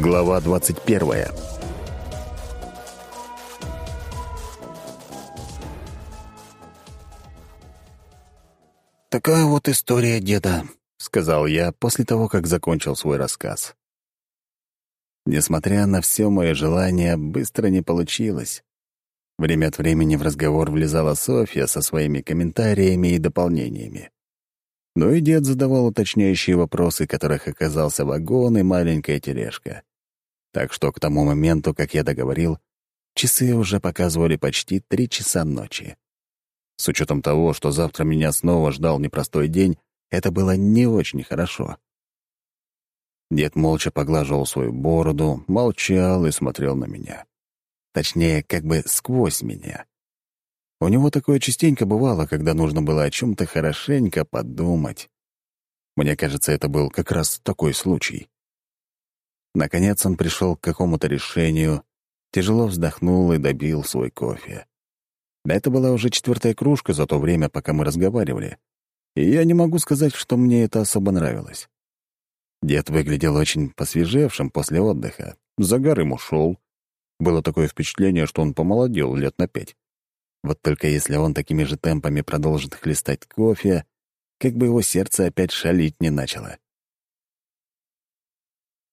Глава 21 «Такая вот история деда», — сказал я после того, как закончил свой рассказ. Несмотря на все мое желание, быстро не получилось. Время от времени в разговор влезала Софья со своими комментариями и дополнениями. Но и дед задавал уточняющие вопросы, которых оказался вагон и маленькая тележка. Так что к тому моменту, как я договорил, часы уже показывали почти три часа ночи. С учетом того, что завтра меня снова ждал непростой день, это было не очень хорошо. Дед молча поглаживал свою бороду, молчал и смотрел на меня. Точнее, как бы сквозь меня. У него такое частенько бывало, когда нужно было о чем-то хорошенько подумать. Мне кажется, это был как раз такой случай. Наконец он пришел к какому-то решению, тяжело вздохнул и добил свой кофе. Это была уже четвертая кружка за то время, пока мы разговаривали. И я не могу сказать, что мне это особо нравилось. Дед выглядел очень посвежевшим после отдыха. Загар ему шел. Было такое впечатление, что он помолодел лет на пять. Вот только если он такими же темпами продолжит хлестать кофе, как бы его сердце опять шалить не начало.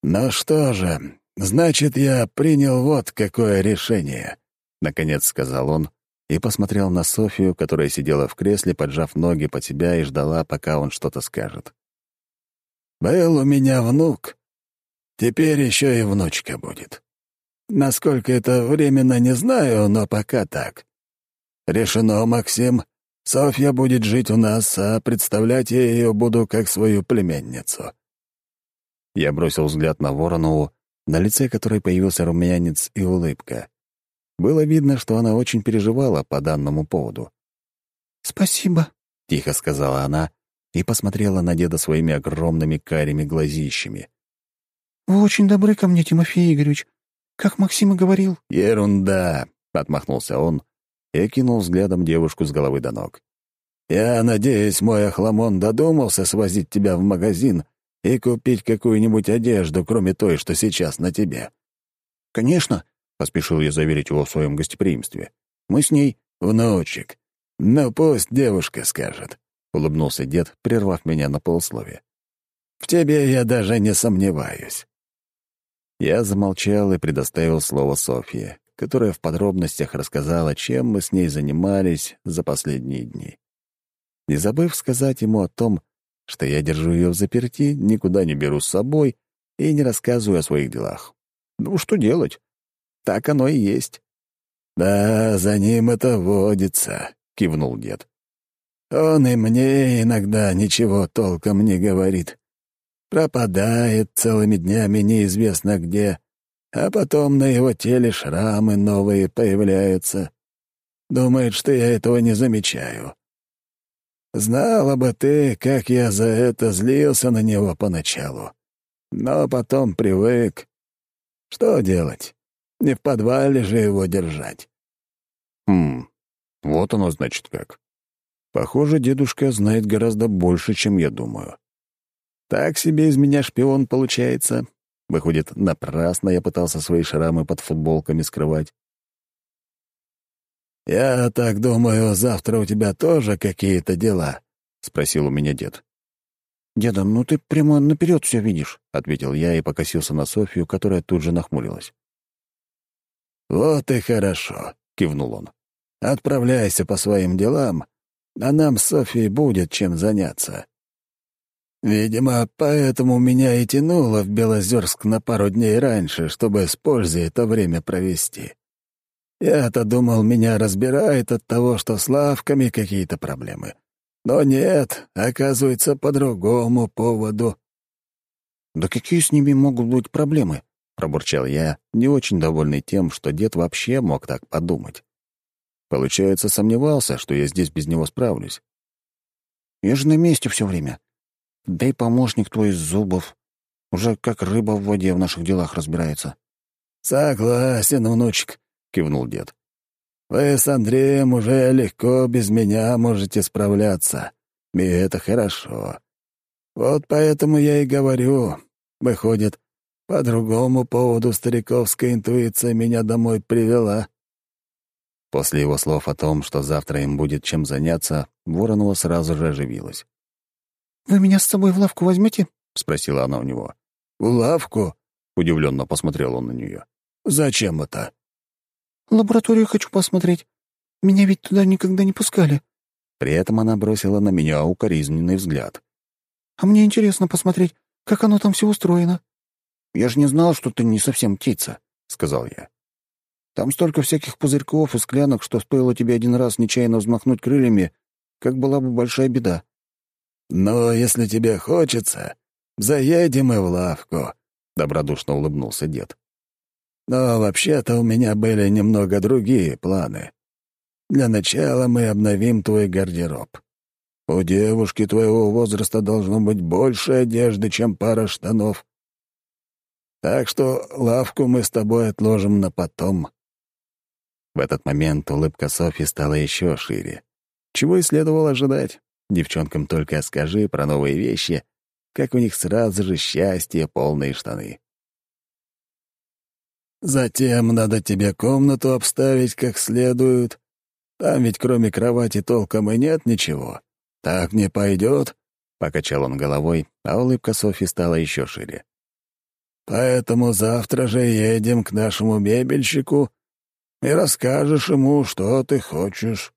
«Ну что же, значит, я принял вот какое решение», — наконец сказал он и посмотрел на Софию, которая сидела в кресле, поджав ноги под себя и ждала, пока он что-то скажет. «Был у меня внук. Теперь еще и внучка будет. Насколько это временно, не знаю, но пока так. «Решено, Максим. Софья будет жить у нас, а представлять я ее буду как свою племянницу». Я бросил взгляд на Воронову, на лице которой появился румянец и улыбка. Было видно, что она очень переживала по данному поводу. «Спасибо», — тихо сказала она и посмотрела на деда своими огромными карими глазищами. «Вы очень добры ко мне, Тимофей Игоревич. Как Максим и говорил». «Ерунда», — отмахнулся он и кинул взглядом девушку с головы до ног. «Я надеюсь, мой охламон додумался свозить тебя в магазин и купить какую-нибудь одежду, кроме той, что сейчас на тебе». «Конечно», — поспешил я заверить его в своем гостеприимстве. «Мы с ней...» «Внучек. Ну, пусть девушка скажет», — улыбнулся дед, прервав меня на полусловие. «В тебе я даже не сомневаюсь». Я замолчал и предоставил слово Софье которая в подробностях рассказала, чем мы с ней занимались за последние дни. Не забыв сказать ему о том, что я держу ее в заперти, никуда не беру с собой и не рассказываю о своих делах. Ну, что делать? Так оно и есть. «Да, за ним это водится», — кивнул дед. «Он и мне иногда ничего толком не говорит. Пропадает целыми днями неизвестно где, а потом на его теле шрамы новые появляются. Думает, что я этого не замечаю. Знала бы ты, как я за это злился на него поначалу. Но потом привык. Что делать? Не в подвале же его держать. Хм, вот оно значит как. Похоже, дедушка знает гораздо больше, чем я думаю. Так себе из меня шпион получается, Выходит, напрасно я пытался свои шрамы под футболками скрывать. «Я так думаю, завтра у тебя тоже какие-то дела?» — спросил у меня дед. «Деда, ну ты прямо наперед все видишь», — ответил я и покосился на Софию, которая тут же нахмурилась. «Вот и хорошо», — кивнул он. «Отправляйся по своим делам, а нам с Софией будет чем заняться. Видимо, поэтому меня и тянуло в Белозерск на пару дней раньше, чтобы с пользой это время провести. Я-то думал, меня разбирает от того, что с лавками какие-то проблемы. Но нет, оказывается, по другому поводу. «Да какие с ними могут быть проблемы?» — пробурчал я, не очень довольный тем, что дед вообще мог так подумать. Получается, сомневался, что я здесь без него справлюсь. «Я же на месте все время. Да и помощник твой из зубов. Уже как рыба в воде в наших делах разбирается». «Согласен, внучек», — кивнул дед. «Вы с Андреем уже легко без меня можете справляться, и это хорошо. Вот поэтому я и говорю. Выходит, По другому поводу стариковская интуиция меня домой привела». После его слов о том, что завтра им будет чем заняться, Воронова сразу же оживилась. «Вы меня с собой в лавку возьмете? спросила она у него. «В лавку?» — удивленно посмотрел он на нее. «Зачем это?» «Лабораторию хочу посмотреть. Меня ведь туда никогда не пускали». При этом она бросила на меня укоризненный взгляд. «А мне интересно посмотреть, как оно там все устроено». «Я же не знал, что ты не совсем птица», — сказал я. Там столько всяких пузырьков и склянок, что стоило тебе один раз нечаянно взмахнуть крыльями, как была бы большая беда. «Но если тебе хочется, заедем и в лавку», — добродушно улыбнулся дед. «Но вообще-то у меня были немного другие планы. Для начала мы обновим твой гардероб. У девушки твоего возраста должно быть больше одежды, чем пара штанов. Так что лавку мы с тобой отложим на потом. В этот момент улыбка Софи стала еще шире. Чего и следовало ожидать. Девчонкам только скажи про новые вещи, как у них сразу же счастье, полные штаны. «Затем надо тебе комнату обставить как следует. Там ведь кроме кровати толком и нет ничего. Так не пойдет», — покачал он головой, а улыбка Софи стала еще шире. «Поэтому завтра же едем к нашему мебельщику и расскажешь ему, что ты хочешь.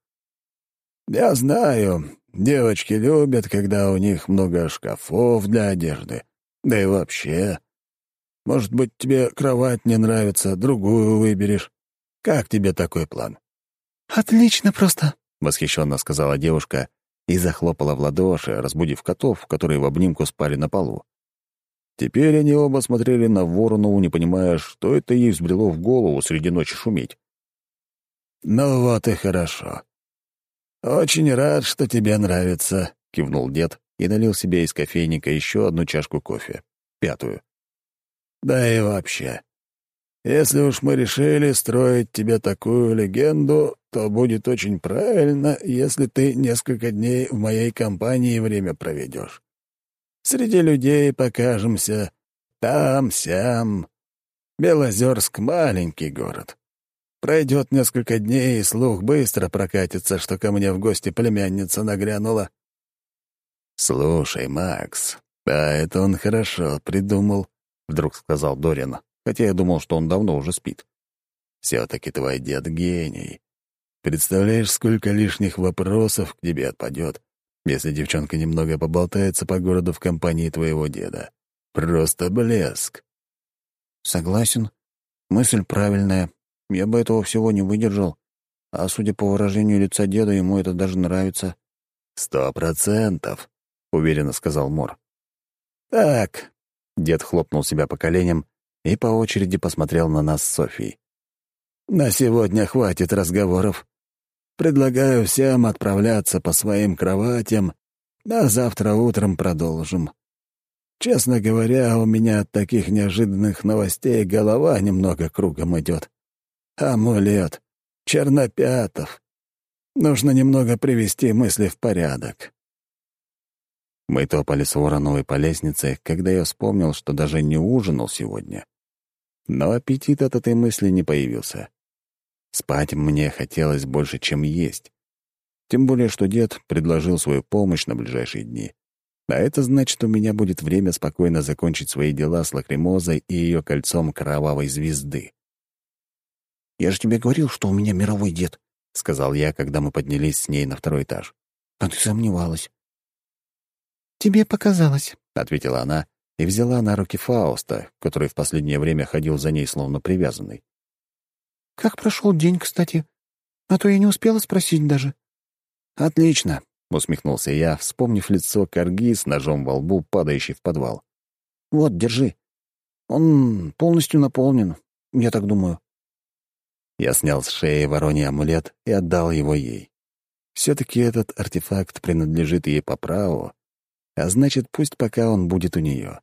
Я знаю, девочки любят, когда у них много шкафов для одежды. Да и вообще. Может быть, тебе кровать не нравится, другую выберешь. Как тебе такой план?» «Отлично просто», — восхищенно сказала девушка и захлопала в ладоши, разбудив котов, которые в обнимку спали на полу. Теперь они оба смотрели на Воронову, не понимая, что это ей взбрело в голову среди ночи шуметь. «Ну вот и хорошо. Очень рад, что тебе нравится», — кивнул дед и налил себе из кофейника еще одну чашку кофе, пятую. «Да и вообще, если уж мы решили строить тебе такую легенду, то будет очень правильно, если ты несколько дней в моей компании время проведешь. Среди людей покажемся, там-сям. Белозерск — маленький город. Пройдет несколько дней, и слух быстро прокатится, что ко мне в гости племянница нагрянула. «Слушай, Макс, да это он хорошо придумал», — вдруг сказал Дорин, хотя я думал, что он давно уже спит. «Все-таки твой дед гений. Представляешь, сколько лишних вопросов к тебе отпадет, если девчонка немного поболтается по городу в компании твоего деда. Просто блеск». «Согласен. Мысль правильная», я бы этого всего не выдержал. А судя по выражению лица деда, ему это даже нравится. «Сто процентов», — уверенно сказал Мор. «Так», — дед хлопнул себя по коленям и по очереди посмотрел на нас с Софией. «На сегодня хватит разговоров. Предлагаю всем отправляться по своим кроватям, а завтра утром продолжим. Честно говоря, у меня от таких неожиданных новостей голова немного кругом идет. Амулет. Чернопятов. Нужно немного привести мысли в порядок. Мы топали с Вороновой по лестнице, когда я вспомнил, что даже не ужинал сегодня. Но аппетит от этой мысли не появился. Спать мне хотелось больше, чем есть. Тем более, что дед предложил свою помощь на ближайшие дни. А это значит, у меня будет время спокойно закончить свои дела с лакримозой и ее кольцом кровавой звезды. «Я же тебе говорил, что у меня мировой дед», — сказал я, когда мы поднялись с ней на второй этаж. «А ты сомневалась». «Тебе показалось», — ответила она и взяла на руки Фауста, который в последнее время ходил за ней словно привязанный. «Как прошел день, кстати? А то я не успела спросить даже». «Отлично», — усмехнулся я, вспомнив лицо Карги с ножом во лбу, падающий в подвал. «Вот, держи. Он полностью наполнен, я так думаю». Я снял с шеи вороний амулет и отдал его ей. Все-таки этот артефакт принадлежит ей по праву, а значит, пусть пока он будет у нее.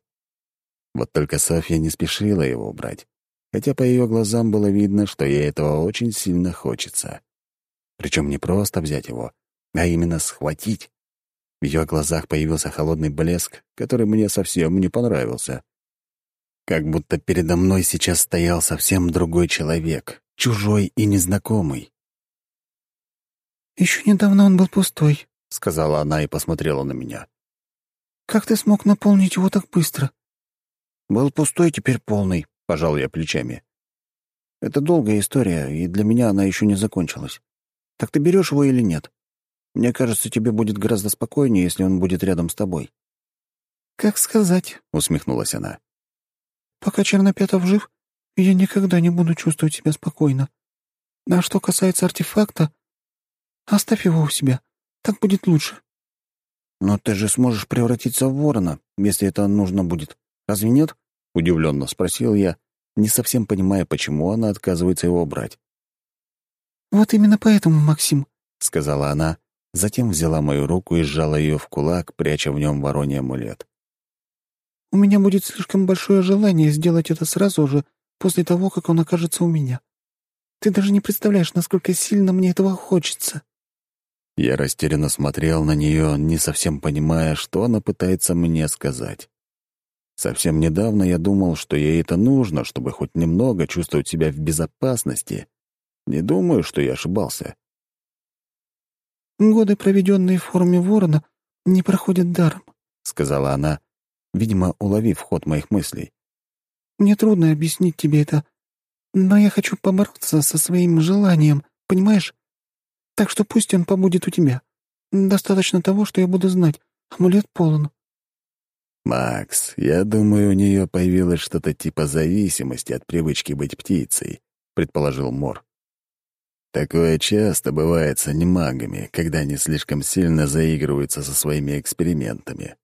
Вот только Софья не спешила его брать, хотя по ее глазам было видно, что ей этого очень сильно хочется. Причем не просто взять его, а именно схватить. В ее глазах появился холодный блеск, который мне совсем не понравился. Как будто передо мной сейчас стоял совсем другой человек, чужой и незнакомый. «Еще недавно он был пустой», — сказала она и посмотрела на меня. «Как ты смог наполнить его так быстро?» «Был пустой, теперь полный», — пожал я плечами. «Это долгая история, и для меня она еще не закончилась. Так ты берешь его или нет? Мне кажется, тебе будет гораздо спокойнее, если он будет рядом с тобой». «Как сказать?» — усмехнулась она. «Пока Чернопятов жив, я никогда не буду чувствовать себя спокойно. А что касается артефакта, оставь его у себя. Так будет лучше». «Но ты же сможешь превратиться в ворона, если это нужно будет. Разве нет?» — удивленно спросил я, не совсем понимая, почему она отказывается его брать. «Вот именно поэтому, Максим», — сказала она, затем взяла мою руку и сжала ее в кулак, пряча в нем вороний амулет. «У меня будет слишком большое желание сделать это сразу же, после того, как он окажется у меня. Ты даже не представляешь, насколько сильно мне этого хочется». Я растерянно смотрел на нее, не совсем понимая, что она пытается мне сказать. Совсем недавно я думал, что ей это нужно, чтобы хоть немного чувствовать себя в безопасности. Не думаю, что я ошибался. «Годы, проведенные в форме ворона, не проходят даром», — сказала она, видимо, уловив ход моих мыслей. «Мне трудно объяснить тебе это, но я хочу побороться со своим желанием, понимаешь? Так что пусть он побудет у тебя. Достаточно того, что я буду знать. Амулет полон». «Макс, я думаю, у нее появилось что-то типа зависимости от привычки быть птицей», — предположил Мор. Такое часто бывает с анимагами, когда они слишком сильно заигрываются со своими экспериментами.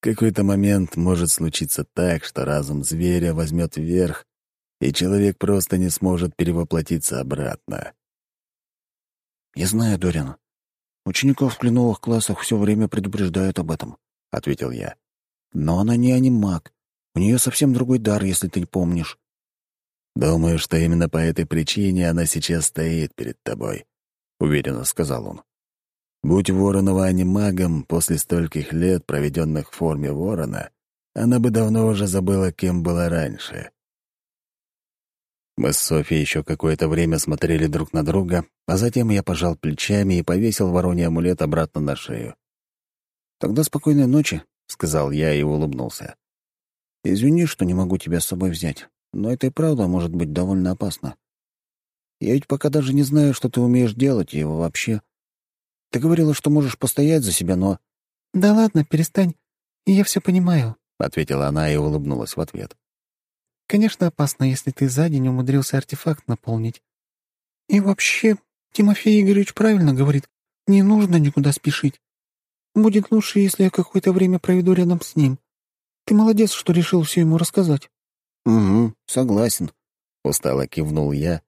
В какой-то момент может случиться так, что разум зверя возьмет вверх, и человек просто не сможет перевоплотиться обратно. «Я знаю, Дорин. Учеников в кленовых классах все время предупреждают об этом», — ответил я. «Но она не анимаг. У нее совсем другой дар, если ты помнишь». «Думаю, что именно по этой причине она сейчас стоит перед тобой», — уверенно сказал он. «Будь Воронова анимагом после стольких лет, проведенных в форме ворона, она бы давно уже забыла, кем была раньше». Мы с Софией еще какое-то время смотрели друг на друга, а затем я пожал плечами и повесил вороний амулет обратно на шею. «Тогда спокойной ночи», — сказал я и улыбнулся. «Извини, что не могу тебя с собой взять но это и правда может быть довольно опасно. Я ведь пока даже не знаю, что ты умеешь делать, и вообще. Ты говорила, что можешь постоять за себя, но...» «Да ладно, перестань. Я все понимаю», — ответила она и улыбнулась в ответ. «Конечно, опасно, если ты за день умудрился артефакт наполнить. И вообще, Тимофей Игоревич правильно говорит, не нужно никуда спешить. Будет лучше, если я какое-то время проведу рядом с ним. Ты молодец, что решил все ему рассказать». «Угу, согласен», — устало кивнул я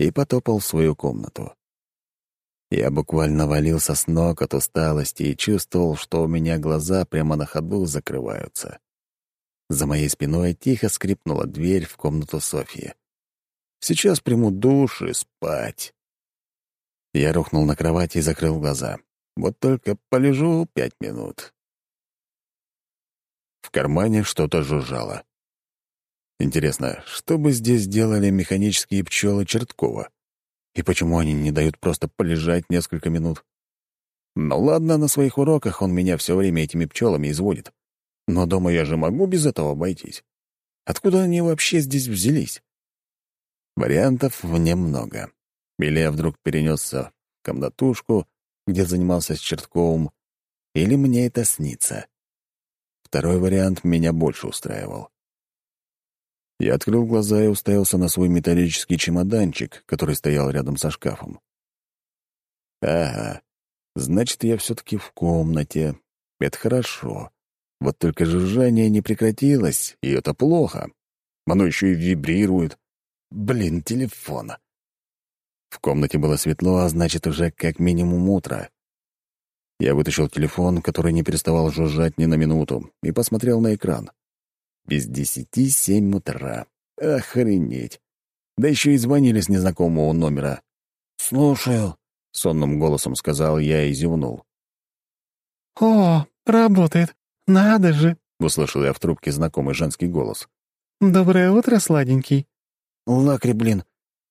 и потопал в свою комнату. Я буквально валился с ног от усталости и чувствовал, что у меня глаза прямо на ходу закрываются. За моей спиной тихо скрипнула дверь в комнату Софьи. «Сейчас приму душ и спать». Я рухнул на кровати и закрыл глаза. Вот только полежу пять минут. В кармане что-то жужжало. Интересно, что бы здесь делали механические пчелы Черткова? И почему они не дают просто полежать несколько минут? Ну ладно, на своих уроках он меня все время этими пчелами изводит. Но дома я же могу без этого обойтись. Откуда они вообще здесь взялись? Вариантов немного. Или я вдруг перенесся в комнатушку, где занимался с Чертковым, или мне это снится. Второй вариант меня больше устраивал. Я открыл глаза и уставился на свой металлический чемоданчик, который стоял рядом со шкафом. Ага, значит, я все-таки в комнате. Это хорошо. Вот только жужжание не прекратилось, и это плохо. Оно еще и вибрирует. Блин, телефон. В комнате было светло, а значит, уже как минимум утро. Я вытащил телефон, который не переставал жужжать ни на минуту, и посмотрел на экран. Без десяти семь утра. Охренеть. Да еще и звонили с незнакомого номера. «Слушаю», — сонным голосом сказал я и зевнул. «О, работает. Надо же!» — услышал я в трубке знакомый женский голос. «Доброе утро, сладенький». «Лакри, блин,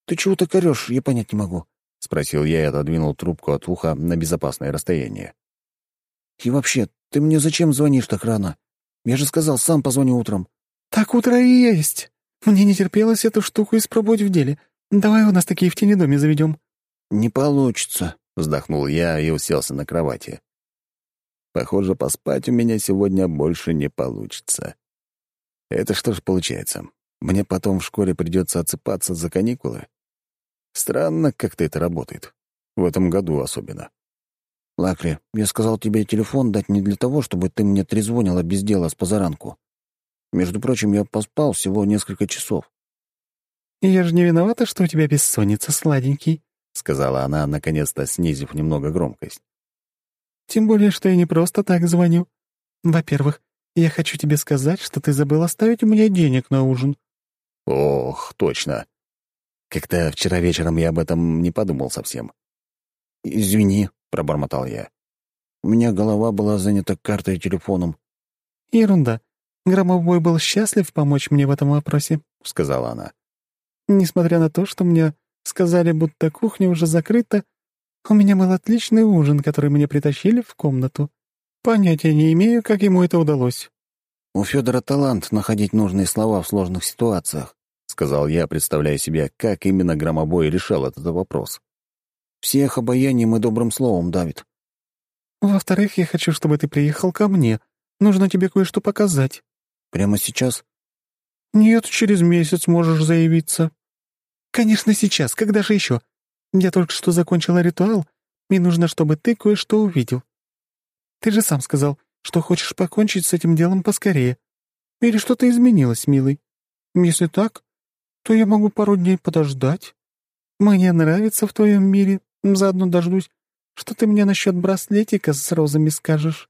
ты чего так орёшь, я понять не могу», — спросил я и отодвинул трубку от уха на безопасное расстояние. «И вообще, ты мне зачем звонишь так рано? Я же сказал, сам позвоню утром». «Так утро и есть. Мне не терпелось эту штуку испробовать в деле. Давай у нас такие в тени доме заведем». «Не получится», — вздохнул я и уселся на кровати. «Похоже, поспать у меня сегодня больше не получится. Это что ж получается? Мне потом в школе придется отсыпаться за каникулы? Странно, как-то это работает. В этом году особенно. Лакри, я сказал тебе телефон дать не для того, чтобы ты мне трезвонила без дела с позаранку. Между прочим, я поспал всего несколько часов. «Я же не виновата, что у тебя бессонница, сладенький», — сказала она, наконец-то снизив немного громкость. «Тем более, что я не просто так звоню. Во-первых, я хочу тебе сказать, что ты забыл оставить у меня денег на ужин». «Ох, точно. Как-то вчера вечером я об этом не подумал совсем». «Извини», — пробормотал я. «У меня голова была занята картой и телефоном». «Ерунда. Громовой был счастлив помочь мне в этом вопросе», — сказала она. «Несмотря на то, что мне сказали, будто кухня уже закрыта, у меня был отличный ужин, который мне притащили в комнату. Понятия не имею, как ему это удалось». «У Федора талант находить нужные слова в сложных ситуациях», — сказал я, представляя себе, как именно Громобой решал этот вопрос. «Всех обаянием и добрым словом давит». «Во-вторых, я хочу, чтобы ты приехал ко мне. Нужно тебе кое-что показать». «Прямо сейчас?» «Нет, через месяц можешь заявиться». «Конечно, сейчас. Когда же еще? Я только что закончила ритуал, и нужно, чтобы ты кое-что увидел. Ты же сам сказал, что хочешь покончить с этим делом поскорее. Или что-то изменилось, милый? Если так, то я могу пару дней подождать. Мне нравится в твоем мире, заодно дождусь, что ты мне насчет браслетика с розами скажешь».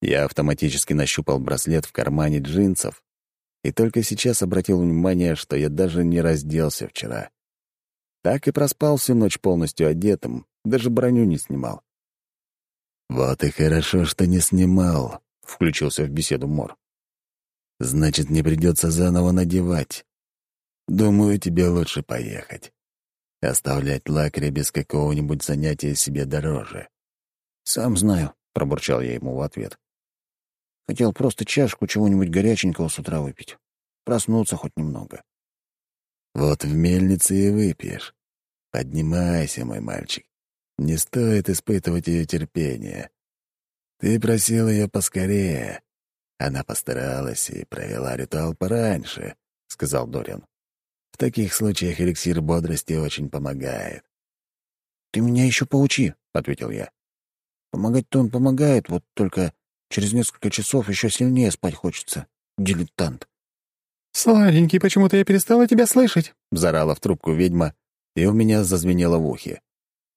Я автоматически нащупал браслет в кармане джинсов и только сейчас обратил внимание, что я даже не разделся вчера. Так и проспал всю ночь полностью одетым, даже броню не снимал. «Вот и хорошо, что не снимал», — включился в беседу Мор. «Значит, не придется заново надевать. Думаю, тебе лучше поехать. Оставлять лакря без какого-нибудь занятия себе дороже». «Сам знаю», — пробурчал я ему в ответ. «Хотел просто чашку чего-нибудь горяченького с утра выпить. Проснуться хоть немного». «Вот в мельнице и выпьешь. Поднимайся, мой мальчик. Не стоит испытывать ее терпение. Ты просил ее поскорее. Она постаралась и провела ритуал пораньше, — сказал Дориан. В таких случаях эликсир бодрости очень помогает. «Ты меня еще поучи», — ответил я. «Помогать-то он помогает, вот только через несколько часов еще сильнее спать хочется. Дилетант». «Сладенький, почему-то я перестала тебя слышать», — взорала в трубку ведьма, и у меня зазвенело в ухе.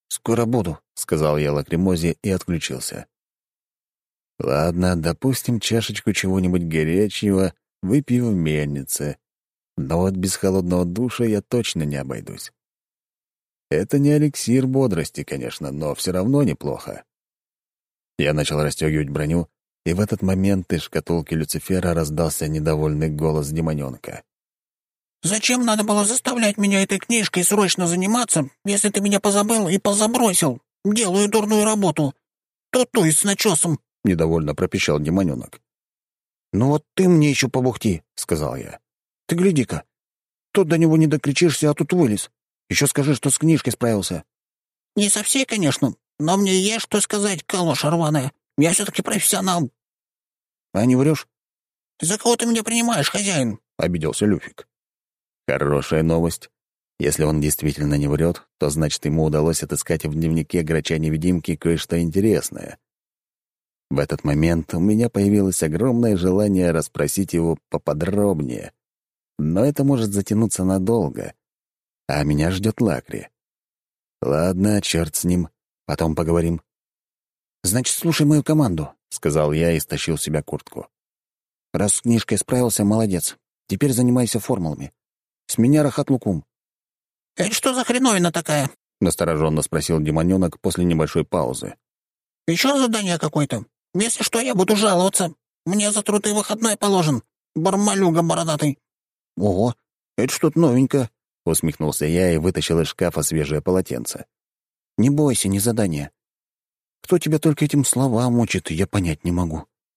«Скоро буду», — сказал я лакримозе и отключился. «Ладно, допустим, чашечку чего-нибудь горячего выпью в мельнице. Но вот без холодного душа я точно не обойдусь. Это не эликсир бодрости, конечно, но все равно неплохо. Я начал расстегивать броню, и в этот момент из шкатулки Люцифера раздался недовольный голос демоненка. Зачем надо было заставлять меня этой книжкой срочно заниматься, если ты меня позабыл и позабросил? Делаю дурную работу. То-то и с начесом. — недовольно пропищал демоненок. «Ну вот ты мне еще побухти», — сказал я. «Ты гляди-ка. Тут до него не докричишься, а тут вылез. Еще скажи, что с книжкой справился». «Не со всей, конечно, но мне есть что сказать, калоша рваная. Я все-таки профессионал». «А не врешь?» «За кого ты меня принимаешь, хозяин?» — обиделся Люфик. Хорошая новость. Если он действительно не врет, то значит, ему удалось отыскать в дневнике грача-невидимки кое-что интересное. В этот момент у меня появилось огромное желание расспросить его поподробнее. Но это может затянуться надолго. А меня ждет Лакри. Ладно, черт с ним. Потом поговорим. «Значит, слушай мою команду», — сказал я и стащил себя куртку. «Раз с книжкой справился, молодец. Теперь занимайся формулами. С меня Рахат Лукум». «Это что за хреновина такая?» — настороженно спросил демоненок после небольшой паузы. «Еще задание какое-то? Если что, я буду жаловаться. Мне за труды выходной положен». бармалюга бородатый». «Ого, это что-то новенькое», — усмехнулся я и вытащил из шкафа свежее полотенце. «Не бойся, не задание. Кто тебя только этим словам учит, я понять не могу».